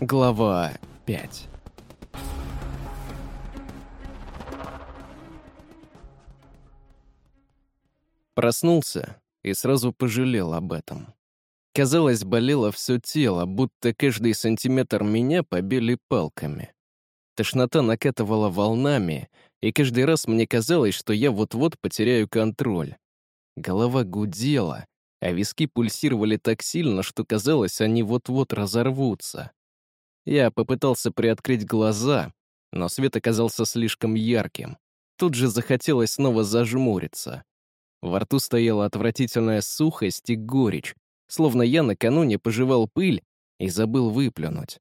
Глава 5 Проснулся и сразу пожалел об этом. Казалось, болело все тело, будто каждый сантиметр меня побили палками. Тошнота накатывала волнами, и каждый раз мне казалось, что я вот-вот потеряю контроль. Голова гудела, а виски пульсировали так сильно, что казалось, они вот-вот разорвутся. Я попытался приоткрыть глаза, но свет оказался слишком ярким. Тут же захотелось снова зажмуриться. Во рту стояла отвратительная сухость и горечь, словно я накануне пожевал пыль и забыл выплюнуть.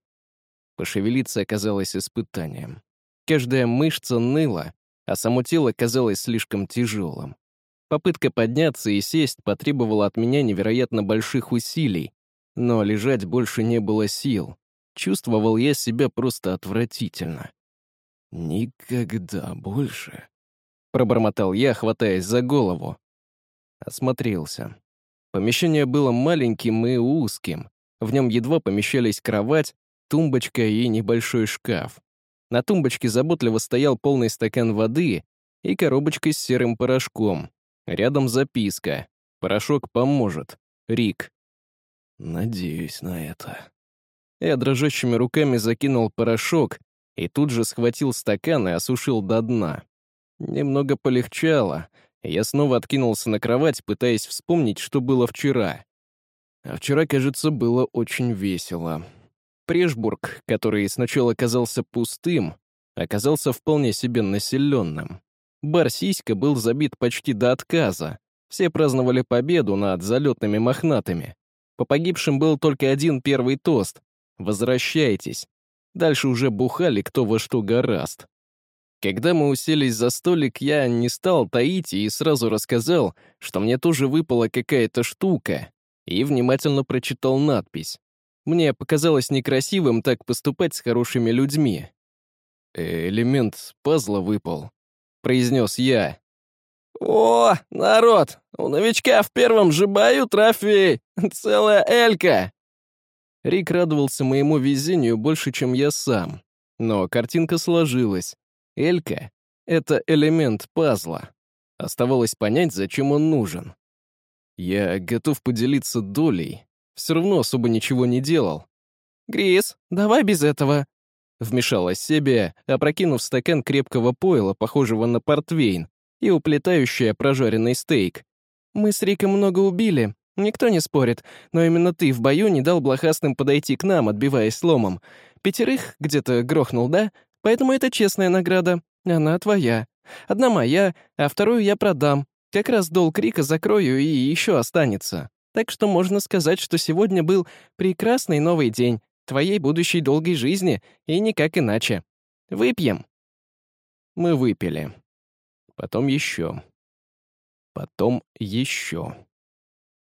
Пошевелиться оказалось испытанием. Каждая мышца ныла, а само тело казалось слишком тяжелым. Попытка подняться и сесть потребовала от меня невероятно больших усилий, но лежать больше не было сил. Чувствовал я себя просто отвратительно. «Никогда больше», — пробормотал я, хватаясь за голову. Осмотрелся. Помещение было маленьким и узким. В нем едва помещались кровать, тумбочка и небольшой шкаф. На тумбочке заботливо стоял полный стакан воды и коробочка с серым порошком. Рядом записка. «Порошок поможет. Рик». «Надеюсь на это», я дрожащими руками закинул порошок и тут же схватил стакан и осушил до дна. Немного полегчало, я снова откинулся на кровать, пытаясь вспомнить, что было вчера. А вчера, кажется, было очень весело. Прешбург, который сначала казался пустым, оказался вполне себе населенным. Бар «Сиська» был забит почти до отказа. Все праздновали победу над залетными мохнатыми. По погибшим был только один первый тост, Возвращайтесь. Дальше уже бухали кто во что гораст. Когда мы уселись за столик, я не стал таить и сразу рассказал, что мне тоже выпала какая-то штука, и внимательно прочитал надпись. Мне показалось некрасивым так поступать с хорошими людьми. «Элемент пазла выпал», — произнес я. «О, народ, у новичка в первом же бою трофей, целая элька!» Рик радовался моему везению больше, чем я сам. Но картинка сложилась. Элька — это элемент пазла. Оставалось понять, зачем он нужен. Я готов поделиться долей. Все равно особо ничего не делал. «Грис, давай без этого», — вмешалась себе, опрокинув стакан крепкого пойла, похожего на портвейн, и уплетающая прожаренный стейк. «Мы с Риком много убили, Никто не спорит, но именно ты в бою не дал блохастым подойти к нам, отбиваясь сломом. Пятерых где-то грохнул, да? Поэтому это честная награда. Она твоя. Одна моя, а вторую я продам. Как раз долг Рика закрою и еще останется. Так что можно сказать, что сегодня был прекрасный новый день твоей будущей долгой жизни, и никак иначе. Выпьем. Мы выпили. Потом еще. Потом еще.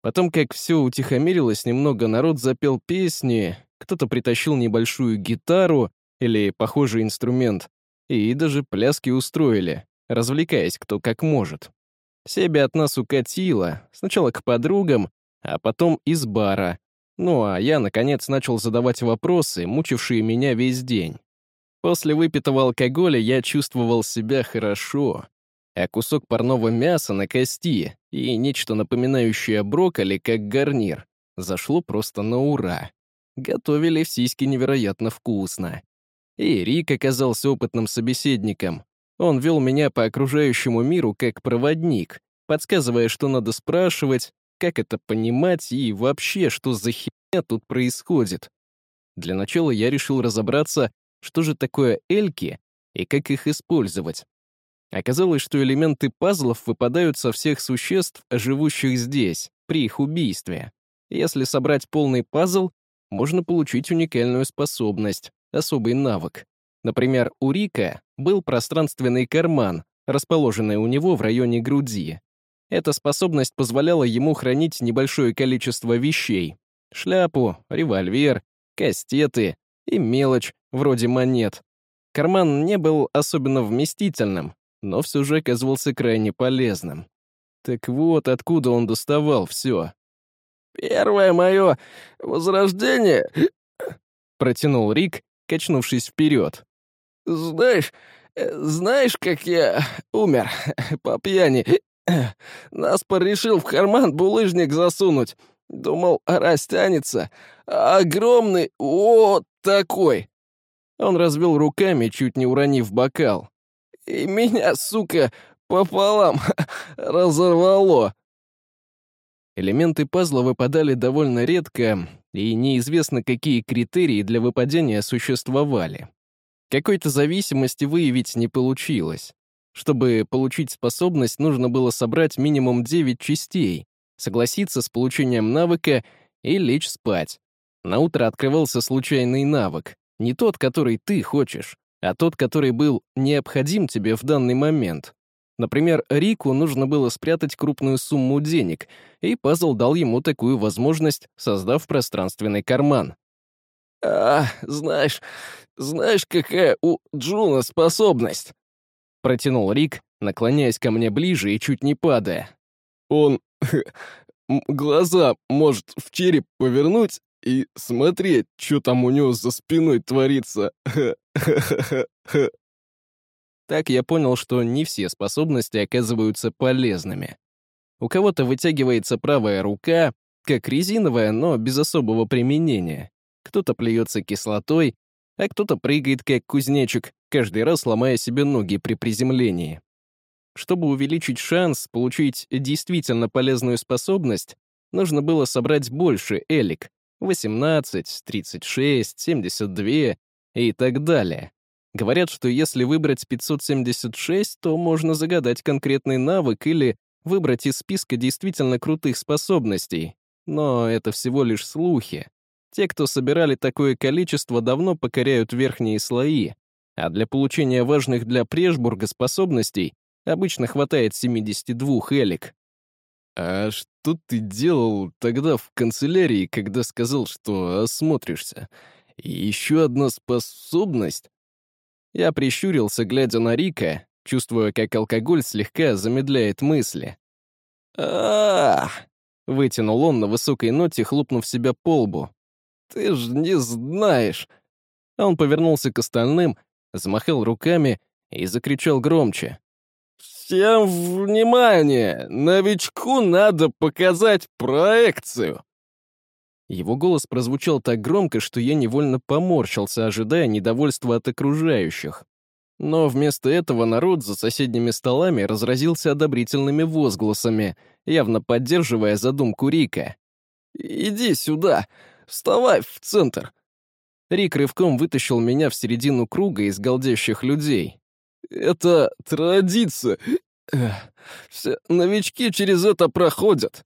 Потом, как все утихомирилось немного, народ запел песни, кто-то притащил небольшую гитару или похожий инструмент, и даже пляски устроили, развлекаясь кто как может. Себе от нас укатило, сначала к подругам, а потом из бара. Ну а я, наконец, начал задавать вопросы, мучившие меня весь день. После выпитого алкоголя я чувствовал себя хорошо а кусок парного мяса на кости и нечто напоминающее брокколи как гарнир зашло просто на ура. Готовили в сиськи невероятно вкусно. И Рик оказался опытным собеседником. Он вел меня по окружающему миру как проводник, подсказывая, что надо спрашивать, как это понимать и вообще, что за херня тут происходит. Для начала я решил разобраться, что же такое эльки и как их использовать. Оказалось, что элементы пазлов выпадают со всех существ, живущих здесь, при их убийстве. Если собрать полный пазл, можно получить уникальную способность, особый навык. Например, у Рика был пространственный карман, расположенный у него в районе груди. Эта способность позволяла ему хранить небольшое количество вещей. Шляпу, револьвер, кастеты и мелочь, вроде монет. Карман не был особенно вместительным, но все же оказывался крайне полезным. Так вот, откуда он доставал все. «Первое мое возрождение Протянул Рик, качнувшись вперед. «Знаешь, знаешь, как я умер по пьяни? Наспор решил в карман булыжник засунуть. Думал, растянется. Огромный, вот такой!» Он развел руками, чуть не уронив бокал. «И меня, сука, пополам разорвало!» Элементы пазла выпадали довольно редко, и неизвестно, какие критерии для выпадения существовали. Какой-то зависимости выявить не получилось. Чтобы получить способность, нужно было собрать минимум 9 частей, согласиться с получением навыка и лечь спать. На утро открывался случайный навык, не тот, который ты хочешь, а тот, который был необходим тебе в данный момент. Например, Рику нужно было спрятать крупную сумму денег, и пазл дал ему такую возможность, создав пространственный карман. «А, знаешь, знаешь, какая у Джуна способность?» Протянул Рик, наклоняясь ко мне ближе и чуть не падая. «Он глаза может в череп повернуть и смотреть, что там у него за спиной творится. Так я понял, что не все способности оказываются полезными. У кого-то вытягивается правая рука, как резиновая, но без особого применения. Кто-то плюется кислотой, а кто-то прыгает, как кузнечик, каждый раз ломая себе ноги при приземлении. Чтобы увеличить шанс получить действительно полезную способность, нужно было собрать больше элик — 18, 36, 72 и так далее. Говорят, что если выбрать 576, то можно загадать конкретный навык или выбрать из списка действительно крутых способностей. Но это всего лишь слухи. Те, кто собирали такое количество, давно покоряют верхние слои, а для получения важных для Прешбурга способностей обычно хватает 72 элик. «А что ты делал тогда в канцелярии, когда сказал, что осмотришься? И еще одна способность?» Я прищурился, глядя на Рика, чувствуя, как алкоголь слегка замедляет мысли. а вытянул он на высокой ноте, хлопнув себя по лбу. «Ты ж не знаешь!» Он повернулся к остальным, замахал руками и закричал громче. «Всем внимание! Новичку надо показать проекцию!» Его голос прозвучал так громко, что я невольно поморщился, ожидая недовольства от окружающих. Но вместо этого народ за соседними столами разразился одобрительными возгласами, явно поддерживая задумку Рика. «Иди сюда! Вставай в центр!» Рик рывком вытащил меня в середину круга из голдящих людей. «Это традиция. Все новички через это проходят.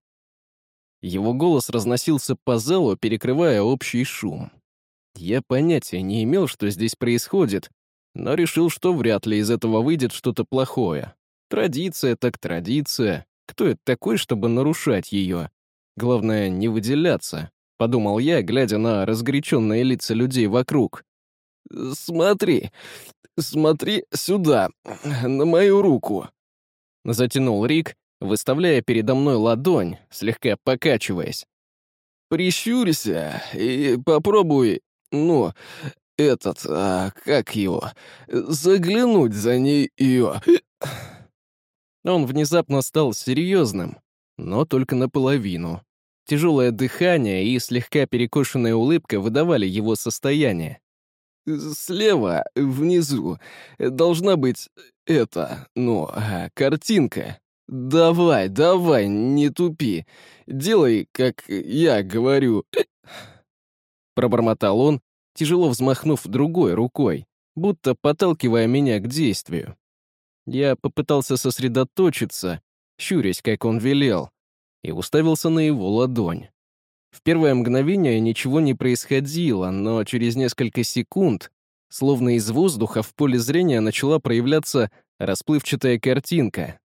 Его голос разносился по залу, перекрывая общий шум. Я понятия не имел, что здесь происходит, но решил, что вряд ли из этого выйдет что-то плохое. Традиция так традиция. Кто это такой, чтобы нарушать ее? Главное, не выделяться, — подумал я, глядя на разгоряченные лица людей вокруг. «Смотри, смотри сюда, на мою руку», — затянул Рик, выставляя передо мной ладонь, слегка покачиваясь. «Прищурься и попробуй, ну, этот, а как его, заглянуть за ней ее». Он внезапно стал серьезным, но только наполовину. Тяжелое дыхание и слегка перекошенная улыбка выдавали его состояние. «Слева, внизу, должна быть эта, ну, картинка. «Давай, давай, не тупи. Делай, как я говорю». Пробормотал он, тяжело взмахнув другой рукой, будто подталкивая меня к действию. Я попытался сосредоточиться, щурясь, как он велел, и уставился на его ладонь. В первое мгновение ничего не происходило, но через несколько секунд, словно из воздуха, в поле зрения начала проявляться расплывчатая картинка,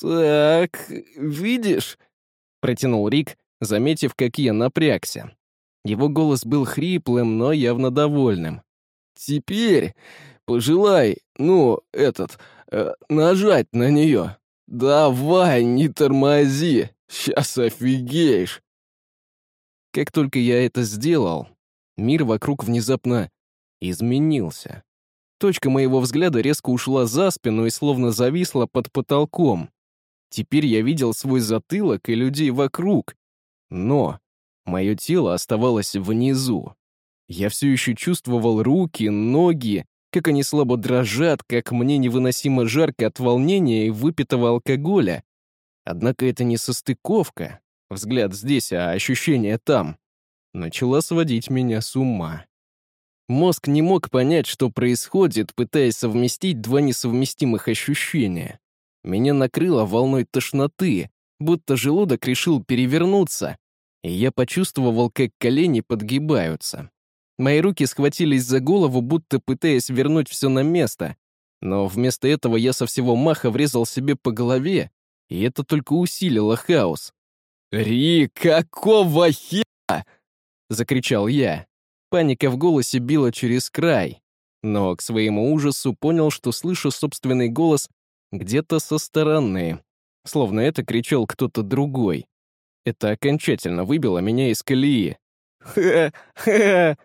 «Так, видишь?» — протянул Рик, заметив, как я напрягся. Его голос был хриплым, но явно довольным. «Теперь пожелай, ну, этот, э, нажать на нее. Давай, не тормози, сейчас офигеешь». Как только я это сделал, Мир вокруг внезапно изменился. Точка моего взгляда резко ушла за спину и словно зависла под потолком. Теперь я видел свой затылок и людей вокруг. Но мое тело оставалось внизу. Я все еще чувствовал руки, ноги, как они слабо дрожат, как мне невыносимо жарко от волнения и выпитого алкоголя. Однако это не состыковка. Взгляд здесь, а ощущение там. Начала сводить меня с ума. Мозг не мог понять, что происходит, пытаясь совместить два несовместимых ощущения. Меня накрыло волной тошноты, будто желудок решил перевернуться, и я почувствовал, как колени подгибаются. Мои руки схватились за голову, будто пытаясь вернуть все на место. Но вместо этого я со всего маха врезал себе по голове, и это только усилило хаос. «Ри, какого хера?» — закричал я. Паника в голосе била через край, но к своему ужасу понял, что слышу собственный голос где-то со стороны, словно это кричал кто-то другой. Это окончательно выбило меня из колеи. «Ха-ха!»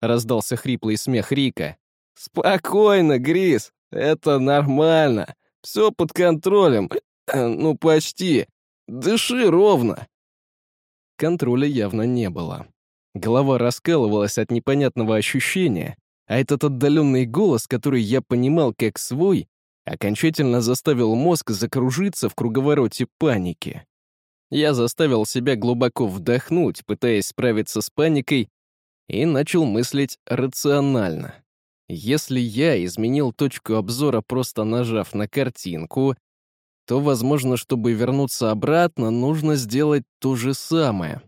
Раздался хриплый смех Рика. «Спокойно, Грис, это нормально. Все под контролем. Ну, почти. Дыши ровно». Контроля явно не было. Голова раскалывалась от непонятного ощущения, а этот отдаленный голос, который я понимал как свой, окончательно заставил мозг закружиться в круговороте паники. Я заставил себя глубоко вдохнуть, пытаясь справиться с паникой, и начал мыслить рационально. Если я изменил точку обзора, просто нажав на картинку, то, возможно, чтобы вернуться обратно, нужно сделать то же самое.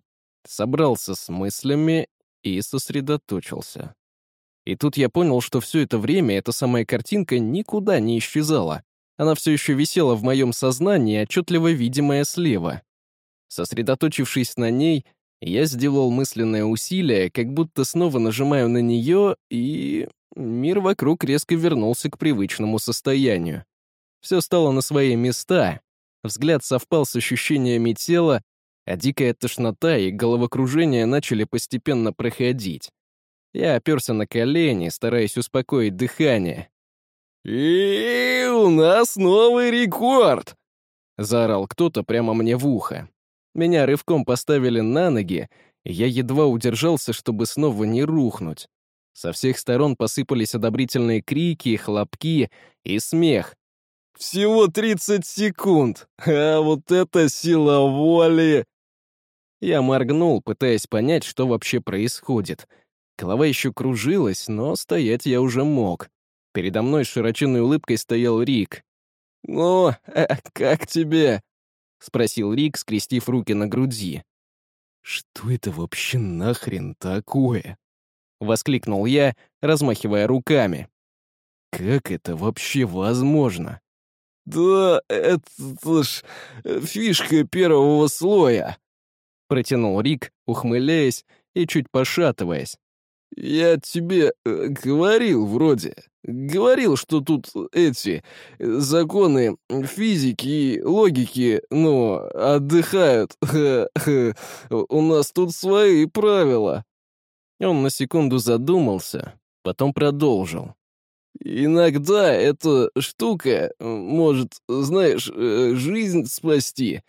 Собрался с мыслями и сосредоточился. И тут я понял, что все это время эта самая картинка никуда не исчезала. Она все еще висела в моем сознании, отчетливо видимая слева. Сосредоточившись на ней, я сделал мысленное усилие, как будто снова нажимаю на нее, и мир вокруг резко вернулся к привычному состоянию. Все стало на свои места, взгляд совпал с ощущениями тела, а дикая тошнота и головокружение начали постепенно проходить. Я оперся на колени, стараясь успокоить дыхание. «И у нас новый рекорд!» — заорал кто-то прямо мне в ухо. Меня рывком поставили на ноги, и я едва удержался, чтобы снова не рухнуть. Со всех сторон посыпались одобрительные крики, хлопки и смех. «Всего 30 секунд! А вот это сила воли!» Я моргнул, пытаясь понять, что вообще происходит. Голова еще кружилась, но стоять я уже мог. Передо мной с широченной улыбкой стоял Рик. «Ну, э, как тебе?» — спросил Рик, скрестив руки на груди. «Что это вообще нахрен такое?» — воскликнул я, размахивая руками. «Как это вообще возможно?» «Да это ж фишка первого слоя», — протянул Рик, ухмыляясь и чуть пошатываясь. «Я тебе э, говорил вроде. Говорил, что тут эти законы физики и логики, ну, отдыхают. У нас тут свои правила». Он на секунду задумался, потом продолжил. «Иногда эта штука может, знаешь, э, жизнь спасти».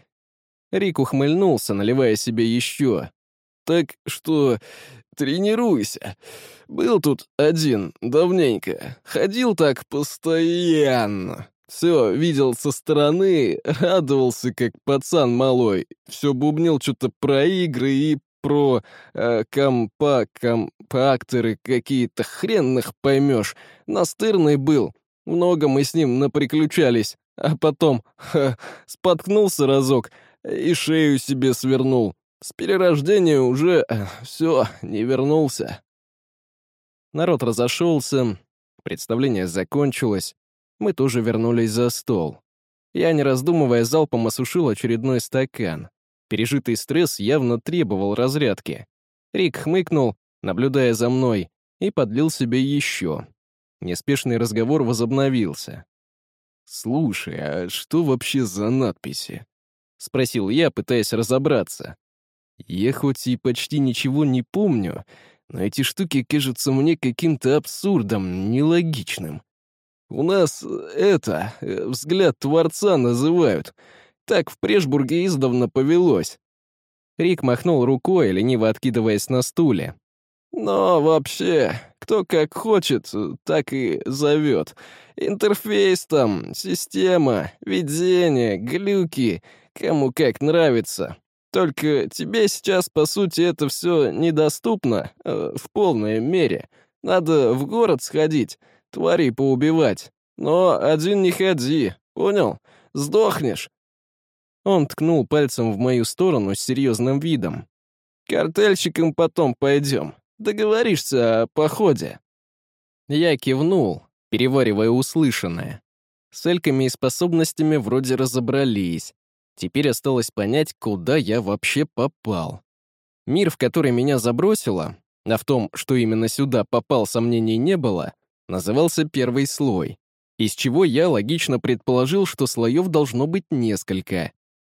Рик ухмыльнулся, наливая себе еще. «Так что тренируйся. Был тут один, давненько. Ходил так постоянно. Все, видел со стороны, радовался, как пацан малой. Все бубнил что-то про игры и про э, компа, компакторы какие-то, хренных поймешь. Настырный был. Много мы с ним наприключались. А потом ха, споткнулся разок и шею себе свернул. С перерождения уже э, все, не вернулся. Народ разошелся, представление закончилось, мы тоже вернулись за стол. Я, не раздумывая, залпом осушил очередной стакан. Пережитый стресс явно требовал разрядки. Рик хмыкнул, наблюдая за мной, и подлил себе еще. Неспешный разговор возобновился. «Слушай, а что вообще за надписи?» — спросил я, пытаясь разобраться. Я хоть и почти ничего не помню, но эти штуки кажутся мне каким-то абсурдом, нелогичным. У нас это, э, взгляд Творца называют. Так в Прешбурге издавна повелось. Рик махнул рукой, лениво откидываясь на стуле. Но вообще, кто как хочет, так и зовет. Интерфейс там, система, видение, глюки, кому как нравится. Только тебе сейчас, по сути, это все недоступно э, в полной мере. Надо в город сходить, тварей поубивать. Но один не ходи, понял? Сдохнешь. Он ткнул пальцем в мою сторону с серьезным видом. «Картельщикам потом пойдем. Договоришься о походе». Я кивнул, переваривая услышанное. С эльками и способностями вроде разобрались. Теперь осталось понять, куда я вообще попал. Мир, в который меня забросило, а в том, что именно сюда попал, сомнений не было, назывался первый слой, из чего я логично предположил, что слоев должно быть несколько.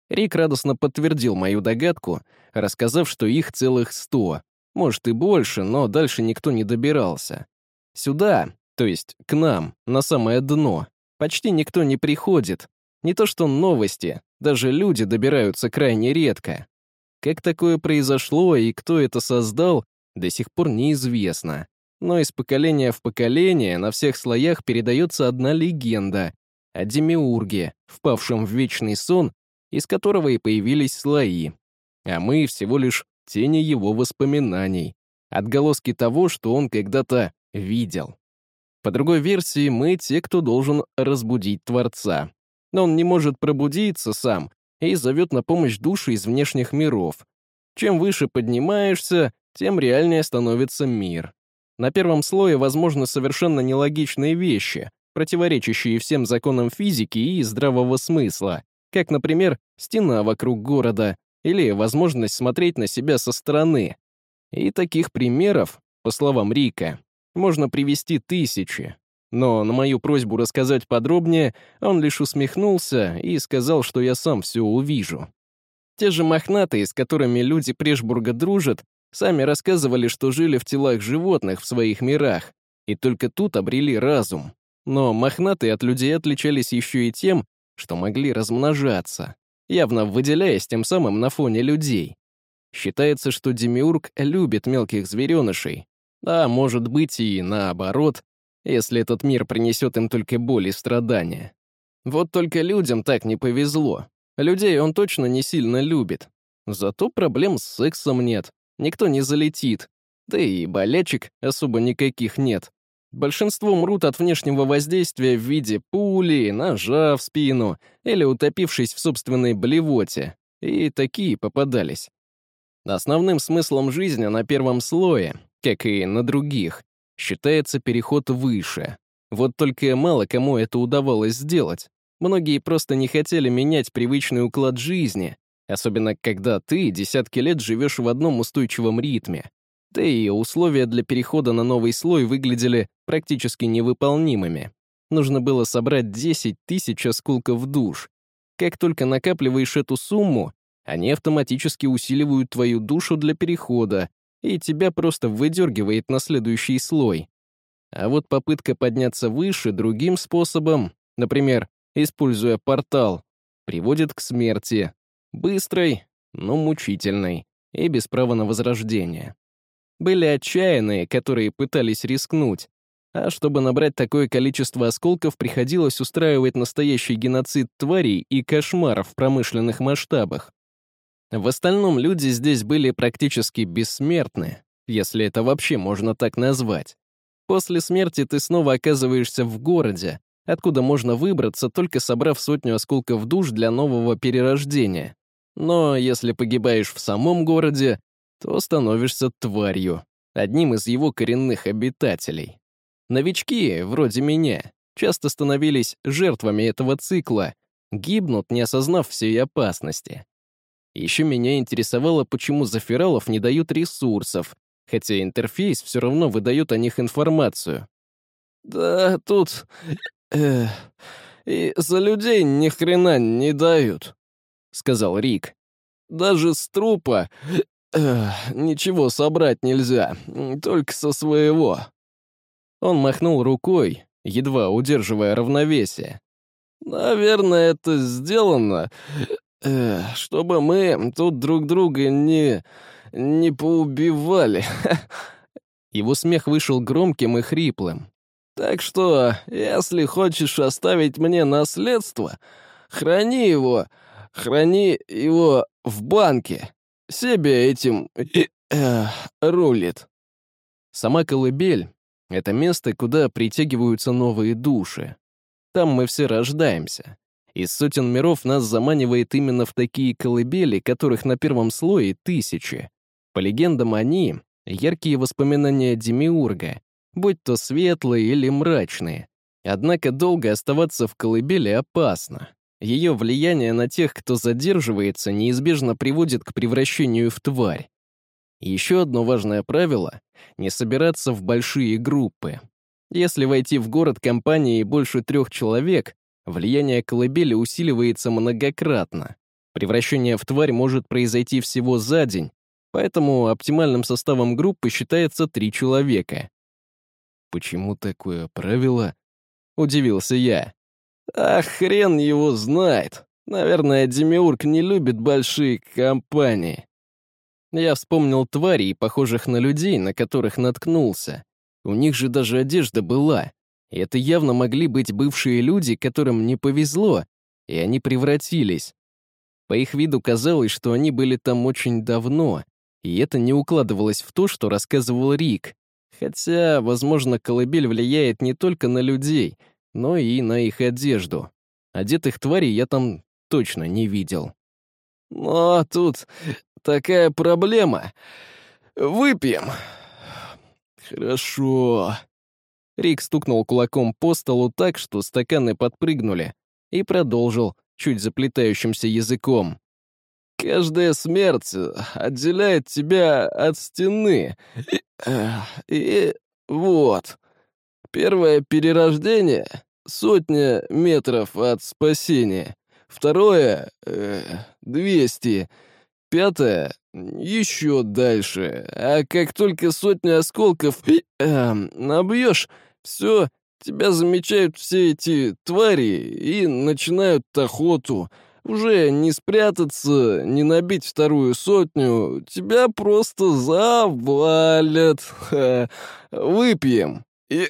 Рик радостно подтвердил мою догадку, рассказав, что их целых сто. Может и больше, но дальше никто не добирался. Сюда, то есть к нам, на самое дно, почти никто не приходит. Не то что новости, даже люди добираются крайне редко. Как такое произошло и кто это создал, до сих пор неизвестно. Но из поколения в поколение на всех слоях передается одна легенда о Демиурге, впавшем в вечный сон из которого и появились слои, а мы всего лишь тени его воспоминаний, отголоски того, что он когда-то видел. По другой версии, мы те, кто должен разбудить Творца. Но он не может пробудиться сам и зовет на помощь души из внешних миров. Чем выше поднимаешься, тем реальнее становится мир. На первом слое возможны совершенно нелогичные вещи, противоречащие всем законам физики и здравого смысла, как, например, стена вокруг города или возможность смотреть на себя со стороны. И таких примеров, по словам Рика, можно привести тысячи. Но на мою просьбу рассказать подробнее он лишь усмехнулся и сказал, что я сам все увижу. Те же мохнатые, с которыми люди Прешбурга дружат, сами рассказывали, что жили в телах животных в своих мирах, и только тут обрели разум. Но мохнатые от людей отличались еще и тем, что могли размножаться, явно выделяясь тем самым на фоне людей. Считается, что Демиург любит мелких зверенышей, а может быть и наоборот, если этот мир принесет им только боль и страдания. Вот только людям так не повезло. Людей он точно не сильно любит. Зато проблем с сексом нет, никто не залетит, да и болячек особо никаких нет. Большинство мрут от внешнего воздействия в виде пули, ножа в спину или утопившись в собственной блевоте. И такие попадались. Основным смыслом жизни на первом слое, как и на других, считается переход выше. Вот только мало кому это удавалось сделать. Многие просто не хотели менять привычный уклад жизни, особенно когда ты десятки лет живешь в одном устойчивом ритме. И условия для перехода на новый слой выглядели практически невыполнимыми. Нужно было собрать 10 тысяч осколков душ. Как только накапливаешь эту сумму, они автоматически усиливают твою душу для перехода, и тебя просто выдергивает на следующий слой. А вот попытка подняться выше другим способом, например, используя портал, приводит к смерти. Быстрой, но мучительной и без права на возрождение. Были отчаянные, которые пытались рискнуть. А чтобы набрать такое количество осколков, приходилось устраивать настоящий геноцид тварей и кошмаров в промышленных масштабах. В остальном люди здесь были практически бессмертны, если это вообще можно так назвать. После смерти ты снова оказываешься в городе, откуда можно выбраться, только собрав сотню осколков душ для нового перерождения. Но если погибаешь в самом городе, то становишься тварью, одним из его коренных обитателей. Новички, вроде меня, часто становились жертвами этого цикла, гибнут, не осознав всей опасности. Еще меня интересовало, почему зафиралов не дают ресурсов, хотя интерфейс все равно выдает о них информацию. «Да тут... Э, и за людей ни хрена не дают», — сказал Рик. «Даже с трупа э, ничего собрать нельзя, только со своего». Он махнул рукой, едва удерживая равновесие. «Наверное, это сделано, э, чтобы мы тут друг друга не... не поубивали». Его смех вышел громким и хриплым. «Так что, если хочешь оставить мне наследство, храни его, храни его в банке. Себе этим э, рулит». Сама колыбель — это место, куда притягиваются новые души. Там мы все рождаемся. Из сотен миров нас заманивает именно в такие колыбели, которых на первом слое тысячи. По легендам, они — яркие воспоминания Демиурга, будь то светлые или мрачные. Однако долго оставаться в колыбели опасно. Ее влияние на тех, кто задерживается, неизбежно приводит к превращению в тварь. Еще одно важное правило — не собираться в большие группы. Если войти в город компанией больше трех человек, влияние колыбели усиливается многократно. Превращение в тварь может произойти всего за день, поэтому оптимальным составом группы считается три человека. «Почему такое правило?» — удивился я. «А хрен его знает. Наверное, Демиург не любит большие компании». Я вспомнил тварей, похожих на людей, на которых наткнулся. У них же даже одежда была. И это явно могли быть бывшие люди, которым не повезло, и они превратились. По их виду казалось, что они были там очень давно, и это не укладывалось в то, что рассказывал Рик. Хотя, возможно, колыбель влияет не только на людей, но и на их одежду. Одетых тварей я там точно не видел. «Но тут такая проблема. Выпьем». «Хорошо». Рик стукнул кулаком по столу так, что стаканы подпрыгнули, и продолжил, чуть заплетающимся языком. «Каждая смерть отделяет тебя от стены. И, и вот. Первое перерождение — сотня метров от спасения. Второе э, — двести. Пятое — еще дальше. А как только сотню осколков э, набьешь, все, тебя замечают все эти твари и начинают охоту. Уже не спрятаться, не набить вторую сотню, тебя просто завалят. Выпьем. И...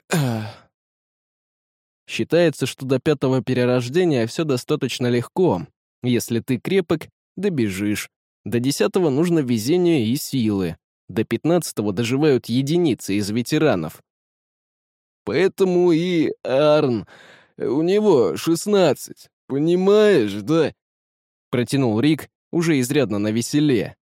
Считается, что до пятого перерождения все достаточно легко. Если ты крепок, добежишь. До десятого нужно везение и силы. До пятнадцатого доживают единицы из ветеранов. Поэтому и Арн, у него шестнадцать, понимаешь, да? Протянул Рик, уже изрядно на веселе.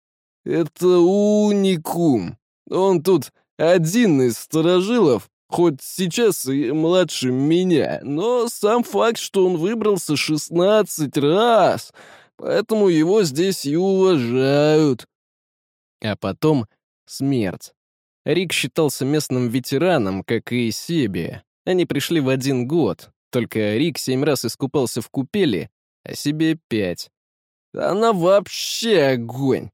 Это уникум. Он тут один из сторожилов, хоть сейчас и младше меня, но сам факт, что он выбрался шестнадцать раз — поэтому его здесь и уважают. А потом смерть. Рик считался местным ветераном, как и Себи. Они пришли в один год, только Рик семь раз искупался в купели, а себе пять. Она вообще огонь.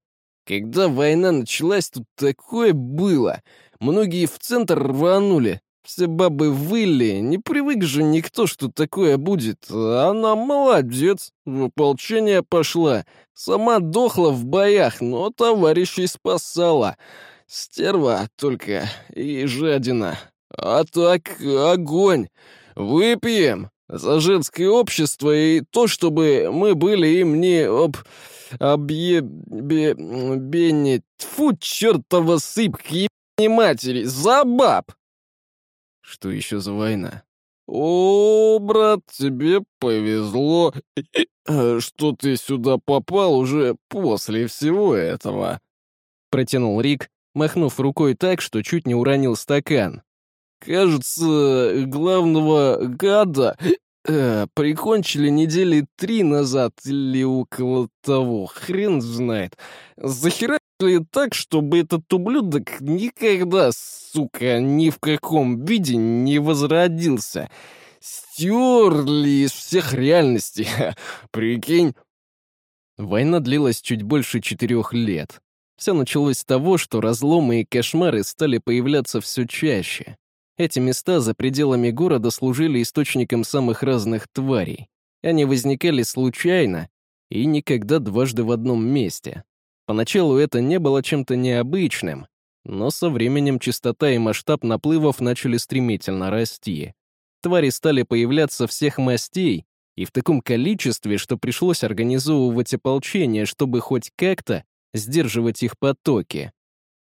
Когда война началась, тут такое было. Многие в центр рванули, все бабы выли, не привык же никто, что такое будет. Она молодец, в ополчение пошла. Сама дохла в боях, но товарищей спасала. Стерва только и жадина. А так огонь. Выпьем за женское общество и то, чтобы мы были им не об... объебе... бенни... Тьфу, чертова сыпки матери, за баб! Что еще за война? «О, брат, тебе повезло, что ты сюда попал уже после всего этого», — протянул Рик, махнув рукой так, что чуть не уронил стакан. «Кажется, главного гада э, прикончили недели три назад или около того, хрен знает. Захера так, чтобы этот ублюдок никогда, сука, ни в каком виде не возродился. Стерли из всех реальностей. Прикинь. Война длилась чуть больше четырех лет. Все началось с того, что разломы и кошмары стали появляться все чаще. Эти места за пределами города служили источником самых разных тварей. Они возникали случайно и никогда дважды в одном месте. Поначалу это не было чем-то необычным, но со временем частота и масштаб наплывов начали стремительно расти. Твари стали появляться всех мастей и в таком количестве, что пришлось организовывать ополчение, чтобы хоть как-то сдерживать их потоки.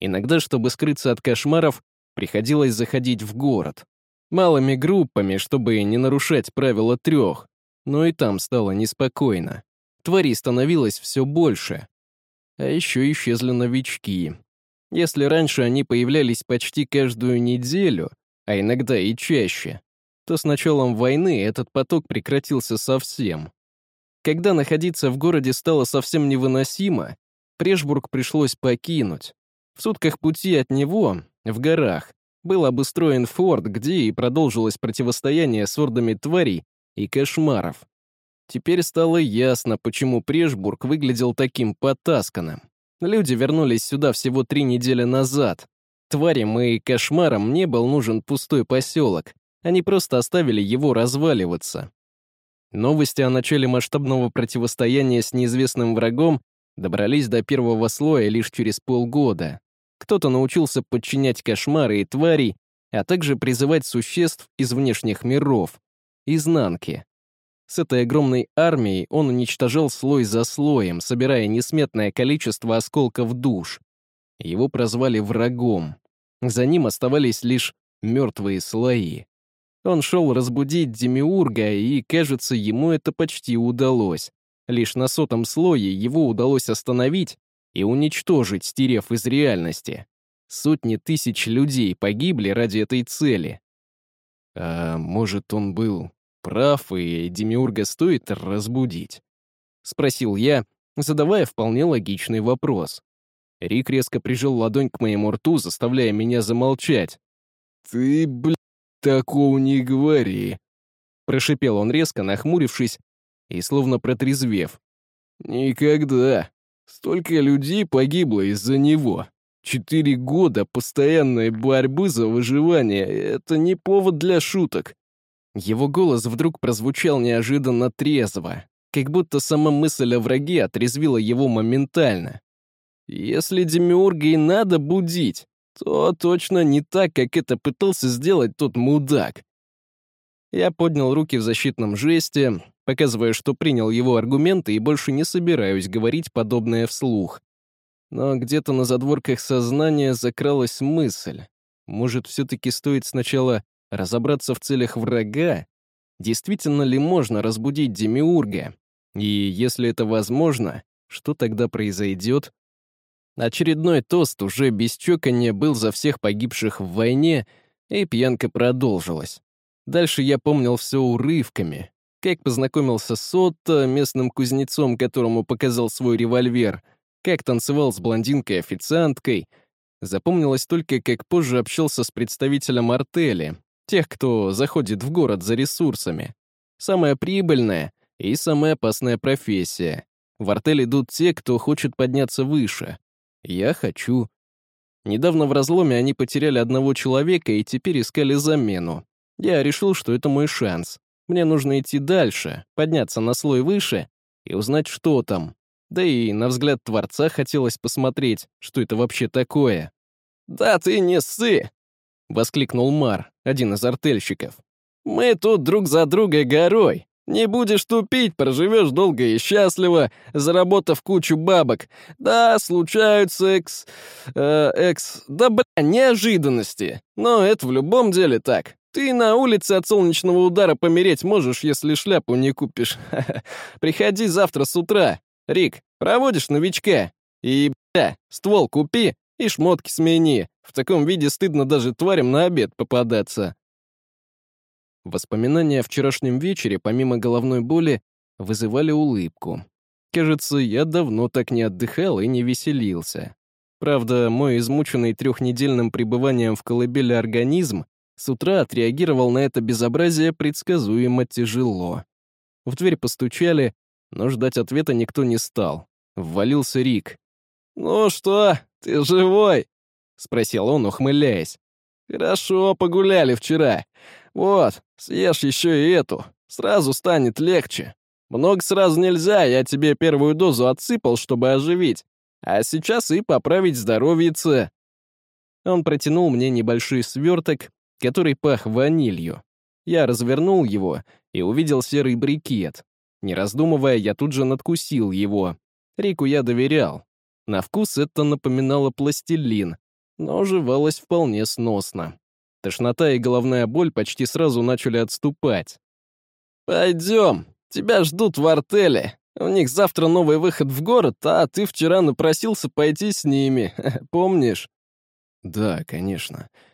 Иногда, чтобы скрыться от кошмаров, приходилось заходить в город. Малыми группами, чтобы не нарушать правила трех, но и там стало неспокойно. Тварей становилось все больше. А еще исчезли новички. Если раньше они появлялись почти каждую неделю, а иногда и чаще, то с началом войны этот поток прекратился совсем. Когда находиться в городе стало совсем невыносимо, Прешбург пришлось покинуть. В сутках пути от него, в горах, был обустроен форт, где и продолжилось противостояние с ордами тварей и кошмаров. Теперь стало ясно, почему Прешбург выглядел таким потасканным. Люди вернулись сюда всего три недели назад. Тварям и кошмарам не был нужен пустой поселок. Они просто оставили его разваливаться. Новости о начале масштабного противостояния с неизвестным врагом добрались до первого слоя лишь через полгода. Кто-то научился подчинять кошмары и тварей, а также призывать существ из внешних миров, изнанки. С этой огромной армией он уничтожал слой за слоем, собирая несметное количество осколков душ. Его прозвали врагом. За ним оставались лишь мертвые слои. Он шел разбудить Демиурга, и, кажется, ему это почти удалось. Лишь на сотом слое его удалось остановить и уничтожить, стерев из реальности. Сотни тысяч людей погибли ради этой цели. А может, он был прав, и Демиурга стоит разбудить? Спросил я, задавая вполне логичный вопрос. Рик резко прижал ладонь к моему рту, заставляя меня замолчать. «Ты, блядь, такого не говори!» Прошипел он резко, нахмурившись и словно протрезвев. «Никогда. Столько людей погибло из-за него. Четыре года постоянной борьбы за выживание — это не повод для шуток». Его голос вдруг прозвучал неожиданно трезво, как будто сама мысль о враге отрезвила его моментально. Если Демиурга и надо будить, то точно не так, как это пытался сделать тот мудак. Я поднял руки в защитном жесте, показывая, что принял его аргументы и больше не собираюсь говорить подобное вслух. Но где-то на задворках сознания закралась мысль. Может, все-таки стоит сначала разобраться в целях врага? Действительно ли можно разбудить Демиурга? И если это возможно, что тогда произойдет? Очередной тост уже без чоканья был за всех погибших в войне, и пьянка продолжилась. Дальше я помнил все урывками, как познакомился с Отто, местным кузнецом, которому показал свой револьвер, как танцевал с блондинкой-официанткой. Запомнилось только, как позже общался с представителем артели, тех, кто заходит в город за ресурсами. Самая прибыльная и самая опасная профессия. В артель идут те, кто хочет подняться выше. Я хочу. Недавно в разломе они потеряли одного человека и теперь искали замену. Я решил, что это мой шанс. Мне нужно идти дальше, подняться на слой выше и узнать, что там. Да и на взгляд Творца хотелось посмотреть, что это вообще такое. «Да ты не ссы!» — воскликнул Мар, один из артельщиков. «Мы тут друг за друга горой. Не будешь тупить, проживешь долго и счастливо, заработав кучу бабок. Да, случаются экс... Э, экс... Да, бля, неожиданности. Но это в любом деле так. Ты на улице от солнечного удара помереть можешь, если шляпу не купишь. Приходи завтра с утра. Рик, проводишь новичка. И, бля, ствол купи и шмотки смени. В таком виде стыдно даже тварям на обед попадаться. Воспоминания о вчерашнем вечере, помимо головной боли, вызывали улыбку. Кажется, я давно так не отдыхал и не веселился. Правда, мой измученный трехнедельным пребыванием в колыбели организм с утра отреагировал на это безобразие предсказуемо тяжело. В дверь постучали, но ждать ответа никто не стал. Ввалился Рик. «Ну что, ты живой?» — спросил он, ухмыляясь. «Хорошо погуляли вчера. Вот, съешь еще и эту. Сразу станет легче. Много сразу нельзя, я тебе первую дозу отсыпал, чтобы оживить. А сейчас и поправить здоровьице». Он протянул мне небольшой сверток, который пах ванилью. Я развернул его и увидел серый брикет. Не раздумывая, я тут же надкусил его. Рику я доверял. На вкус это напоминало пластилин, но жевалось вполне сносно. Тошнота и головная боль почти сразу начали отступать. «Пойдем, тебя ждут в артеле. У них завтра новый выход в город, а ты вчера напросился пойти с ними, помнишь?» «Да, конечно», —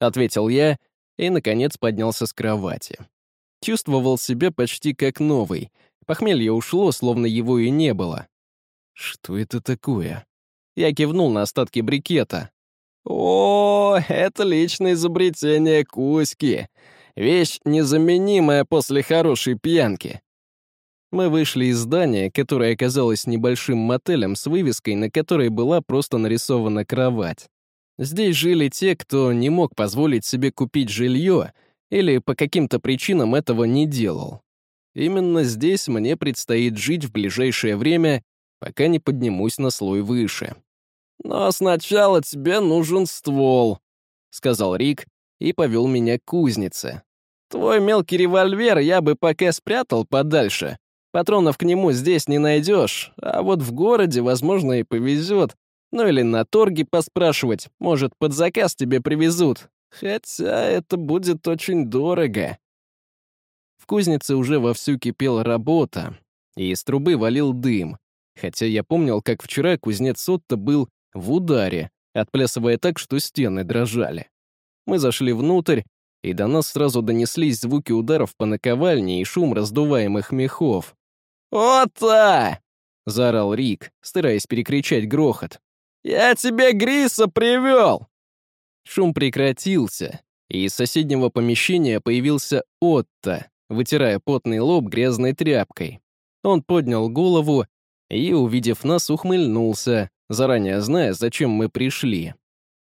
ответил я и, наконец, поднялся с кровати. Чувствовал себя почти как новый. Похмелье ушло, словно его и не было. Что это такое? Я кивнул на остатки брикета. «О, это личное изобретение Кузьки. Вещь незаменимая после хорошей пьянки». Мы вышли из здания, которое оказалось небольшим мотелем с вывеской, на которой была просто нарисована кровать. Здесь жили те, кто не мог позволить себе купить жилье или по каким-то причинам этого не делал. Именно здесь мне предстоит жить в ближайшее время, пока не поднимусь на слой выше. «Но сначала тебе нужен ствол», — сказал Рик и повел меня к кузнице. «Твой мелкий револьвер я бы пока спрятал подальше. Патронов к нему здесь не найдешь, а вот в городе, возможно, и повезет. Ну или на торге поспрашивать, может, под заказ тебе привезут. Хотя это будет очень дорого». В кузнице уже вовсю кипела работа, и из трубы валил дым, хотя я помнил, как вчера кузнец Отто был в ударе, отплясывая так, что стены дрожали. Мы зашли внутрь, и до нас сразу донеслись звуки ударов по наковальне и шум раздуваемых мехов. «Отто!» — заорал Рик, стараясь перекричать грохот. «Я тебе Гриса привел!» Шум прекратился, и из соседнего помещения появился Отто, вытирая потный лоб грязной тряпкой. Он поднял голову и, увидев нас, ухмыльнулся, заранее зная, зачем мы пришли.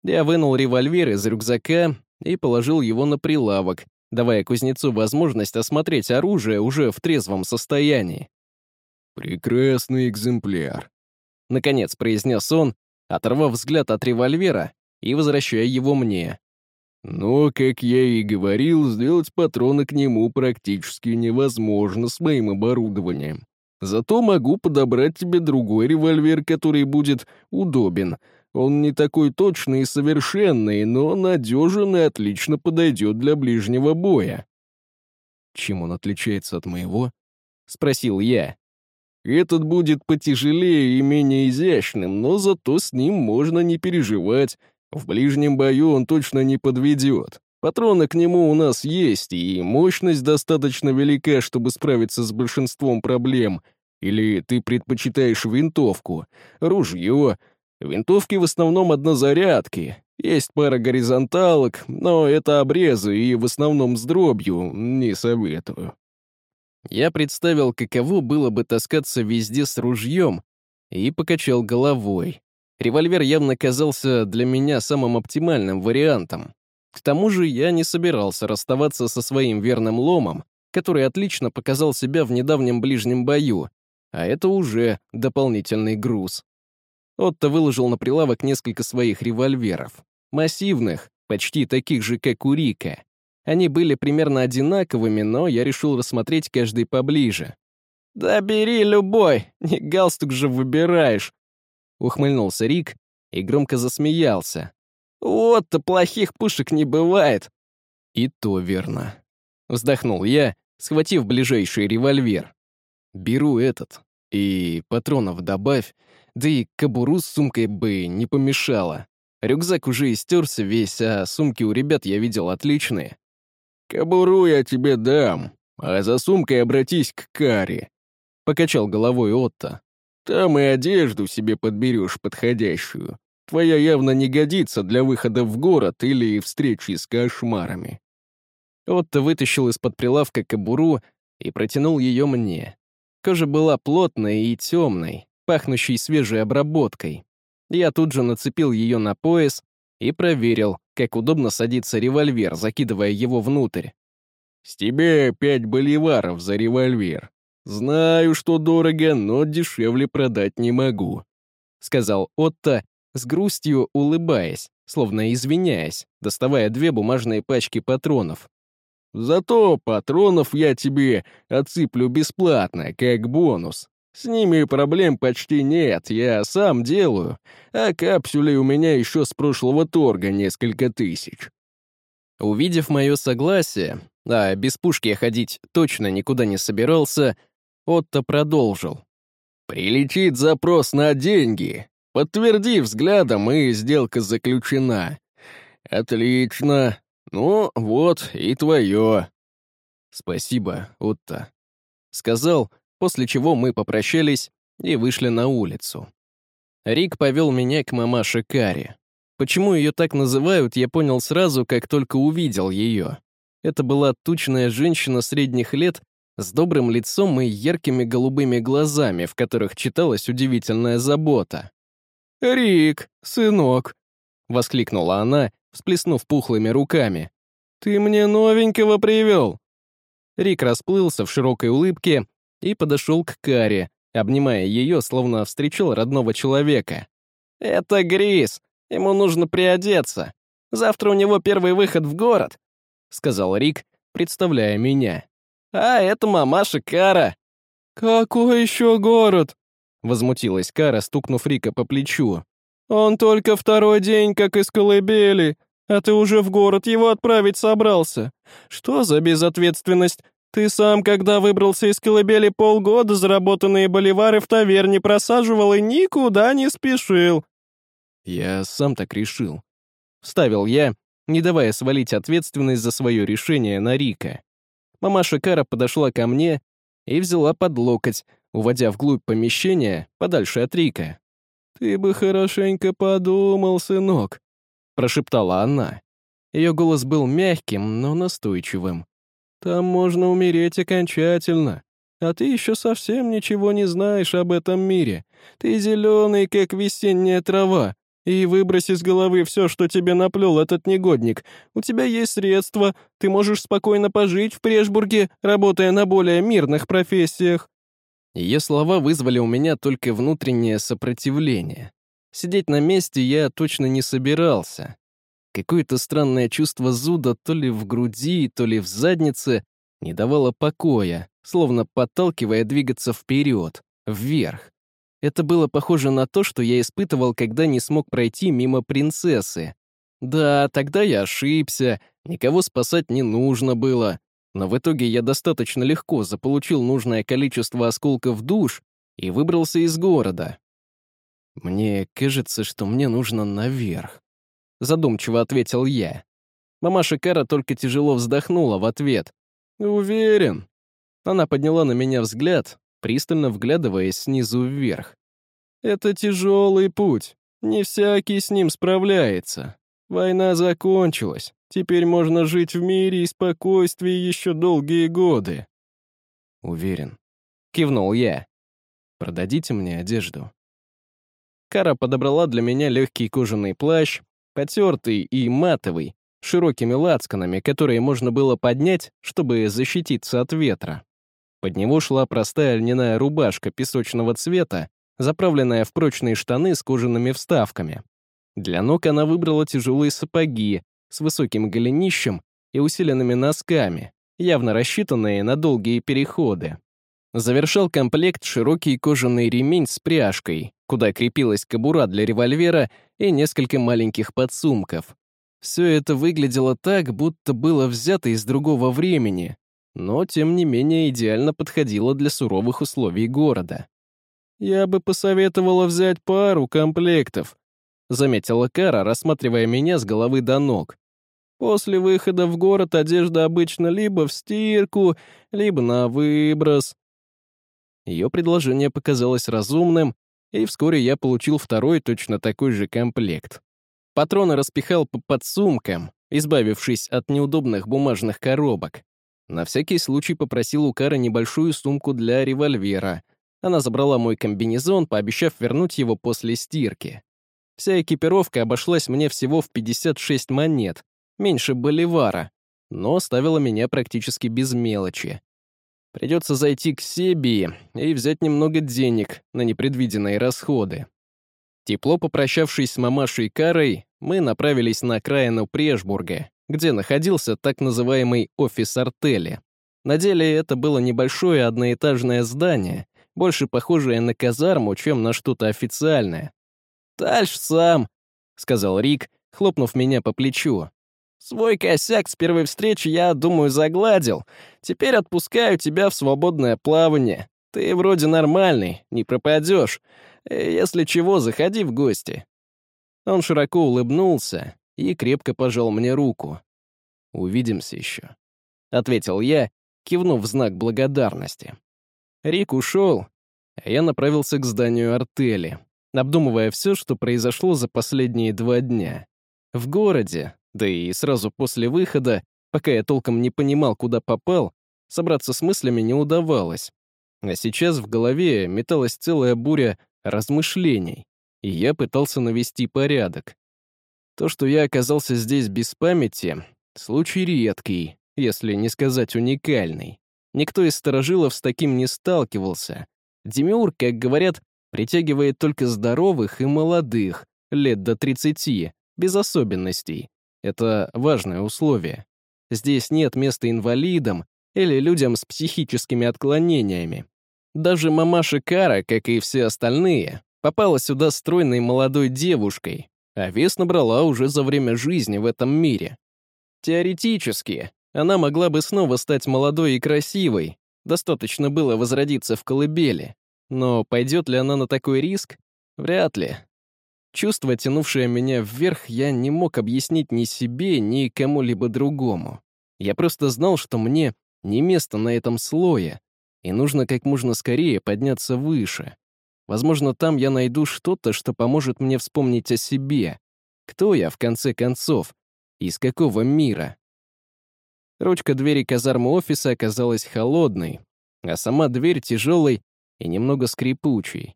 Я вынул револьвер из рюкзака и положил его на прилавок, давая кузнецу возможность осмотреть оружие уже в трезвом состоянии. «Прекрасный экземпляр», — наконец произнес он, оторвав взгляд от револьвера и возвращая его мне. «Но, как я и говорил, сделать патроны к нему практически невозможно с моим оборудованием. Зато могу подобрать тебе другой револьвер, который будет удобен. Он не такой точный и совершенный, но надежен и отлично подойдет для ближнего боя». «Чем он отличается от моего?» — спросил я. «Этот будет потяжелее и менее изящным, но зато с ним можно не переживать. В ближнем бою он точно не подведет. Патроны к нему у нас есть, и мощность достаточно велика, чтобы справиться с большинством проблем. Или ты предпочитаешь винтовку, ружье? Винтовки в основном однозарядки. Есть пара горизонталок, но это обрезы и в основном с дробью, не советую. Я представил, каково было бы таскаться везде с ружьем, и покачал головой. Револьвер явно казался для меня самым оптимальным вариантом. К тому же я не собирался расставаться со своим верным ломом, который отлично показал себя в недавнем ближнем бою, а это уже дополнительный груз. Отто выложил на прилавок несколько своих револьверов. Массивных, почти таких же, как у Рика. Они были примерно одинаковыми, но я решил рассмотреть каждый поближе. «Да бери любой, не галстук же выбираешь», — ухмыльнулся Рик и громко засмеялся. Вот-то плохих пушек не бывает. И то верно. Вздохнул я, схватив ближайший револьвер. Беру этот. И патронов добавь, да и кобуру с сумкой бы не помешало. Рюкзак уже истерся весь, а сумки у ребят я видел отличные. «Кобуру я тебе дам, а за сумкой обратись к Каре», — покачал головой Отто. «Там и одежду себе подберешь подходящую. Твоя явно не годится для выхода в город или встречи с кошмарами». Отто вытащил из-под прилавка кобуру и протянул ее мне. Кожа была плотной и темной, пахнущей свежей обработкой. Я тут же нацепил ее на пояс и проверил, как удобно садится револьвер, закидывая его внутрь. «С тебя пять боливаров за револьвер. Знаю, что дорого, но дешевле продать не могу», — сказал Отто, с грустью улыбаясь, словно извиняясь, доставая две бумажные пачки патронов. «Зато патронов я тебе отсыплю бесплатно, как бонус. С ними проблем почти нет, я сам делаю, а капсулей у меня еще с прошлого торга несколько тысяч». Увидев мое согласие, а без пушки я ходить точно никуда не собирался, Отто продолжил. «Прилетит запрос на деньги. Подтверди взглядом, и сделка заключена. Отлично. Ну, вот и твое». «Спасибо, Отто», — сказал, после чего мы попрощались и вышли на улицу. Рик повел меня к мамаше Кари. Почему ее так называют, я понял сразу, как только увидел ее. Это была тучная женщина средних лет с добрым лицом и яркими голубыми глазами, в которых читалась удивительная забота. «Рик, сынок!» — воскликнула она, всплеснув пухлыми руками. «Ты мне новенького привел!» Рик расплылся в широкой улыбке и подошел к Каре, обнимая ее, словно встречал родного человека. «Это Грис, ему нужно приодеться. Завтра у него первый выход в город», — сказал Рик, представляя меня. «А это мамаша Кара». «Какой еще город?» — возмутилась Кара, стукнув Рика по плечу. «Он только второй день, как из колыбели, а ты уже в город его отправить собрался. Что за безответственность? Ты сам, когда выбрался из колыбели полгода, заработанные боливары в таверне просаживал и никуда не спешил». «Я сам так решил», — вставил я, не давая свалить ответственность за свое решение на Рика. Мамаша Кара подошла ко мне и взяла под локоть, уводя вглубь помещения, подальше от Рика. «Ты бы хорошенько подумал, сынок», — прошептала она. Ее голос был мягким, но настойчивым. «Там можно умереть окончательно. А ты еще совсем ничего не знаешь об этом мире. Ты зеленый, как весенняя трава, и выбрось из головы все, что тебе наплел этот негодник. У тебя есть средства, ты можешь спокойно пожить в Прешбурге, работая на более мирных профессиях». Ее слова вызвали у меня только внутреннее сопротивление. Сидеть на месте я точно не собирался. Какое-то странное чувство зуда то ли в груди, то ли в заднице не давало покоя, словно подталкивая двигаться вперед, вверх. Это было похоже на то, что я испытывал, когда не смог пройти мимо принцессы. Да, тогда я ошибся, никого спасать не нужно было. Но в итоге я достаточно легко заполучил нужное количество осколков душ и выбрался из города. «Мне кажется, что мне нужно наверх», — задумчиво ответил я. Мамаша Кара только тяжело вздохнула в ответ. «Уверен». Она подняла на меня взгляд, пристально вглядываясь снизу вверх. «Это тяжелый путь. Не всякий с ним справляется. Война закончилась. Теперь можно жить в мире и спокойствии еще долгие годы». «Уверен», — кивнул я. «Продадите мне одежду». Кара подобрала для меня легкий кожаный плащ, потертый и матовый, широкими лацканами, которые можно было поднять, чтобы защититься от ветра. Под него шла простая льняная рубашка песочного цвета, заправленная в прочные штаны с кожаными вставками. Для ног она выбрала тяжелые сапоги с высоким голенищем и усиленными носками, явно рассчитанные на долгие переходы. Завершал комплект широкий кожаный ремень с пряжкой, куда крепилась кобура для револьвера и несколько маленьких подсумков. Все это выглядело так, будто было взято из другого времени, но, тем не менее, идеально подходило для суровых условий города. «Я бы посоветовала взять пару комплектов», — заметила Кара, рассматривая меня с головы до ног. «После выхода в город одежда обычно либо в стирку, либо на выброс». Ее предложение показалось разумным, и вскоре я получил второй точно такой же комплект. Патроны распихал по подсумкам, избавившись от неудобных бумажных коробок. На всякий случай попросил у Кары небольшую сумку для револьвера. Она забрала мой комбинезон, пообещав вернуть его после стирки. Вся экипировка обошлась мне всего в 56 монет, меньше боливара, но оставила меня практически без мелочи. Придется зайти к Себии и взять немного денег на непредвиденные расходы. Тепло попрощавшись с мамашей Карой, мы направились на окраину Прешбурга, где находился так называемый офис артели. На деле это было небольшое одноэтажное здание, больше похожее на казарму, чем на что-то официальное. «Дальше сам», — сказал Рик, хлопнув меня по плечу. «Свой косяк с первой встречи я, думаю, загладил. Теперь отпускаю тебя в свободное плавание. Ты вроде нормальный, не пропадешь. Э, если чего, заходи в гости». Он широко улыбнулся и крепко пожал мне руку. «Увидимся еще», — ответил я, кивнув в знак благодарности. Рик ушел, а я направился к зданию артели, обдумывая все, что произошло за последние два дня. В городе, да и сразу после выхода, пока я толком не понимал, куда попал, собраться с мыслями не удавалось. А сейчас в голове металась целая буря размышлений, и я пытался навести порядок. То, что я оказался здесь без памяти, случай редкий, если не сказать уникальный. Никто из сторожилов с таким не сталкивался. Демиур, как говорят, притягивает только здоровых и молодых, лет до 30, без особенностей. Это важное условие. Здесь нет места инвалидам или людям с психическими отклонениями. Даже мамаша Кара, как и все остальные, попала сюда стройной молодой девушкой, а вес набрала уже за время жизни в этом мире. Теоретически, она могла бы снова стать молодой и красивой, достаточно было возродиться в колыбели. Но пойдет ли она на такой риск? Вряд ли. Чувство, тянувшее меня вверх, я не мог объяснить ни себе, ни кому-либо другому. Я просто знал, что мне не место на этом слое, и нужно как можно скорее подняться выше. Возможно, там я найду что-то, что поможет мне вспомнить о себе. Кто я, в конце концов? Из какого мира? Ручка двери казармы офиса оказалась холодной, а сама дверь тяжелой и немного скрипучей.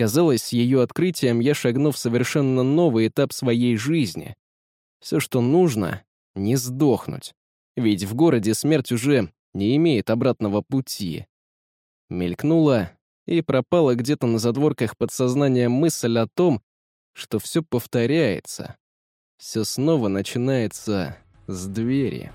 Казалось, с ее открытием я шагну в совершенно новый этап своей жизни. Все, что нужно — не сдохнуть. Ведь в городе смерть уже не имеет обратного пути. Мелькнула и пропала где-то на задворках подсознания мысль о том, что все повторяется. Все снова начинается с двери.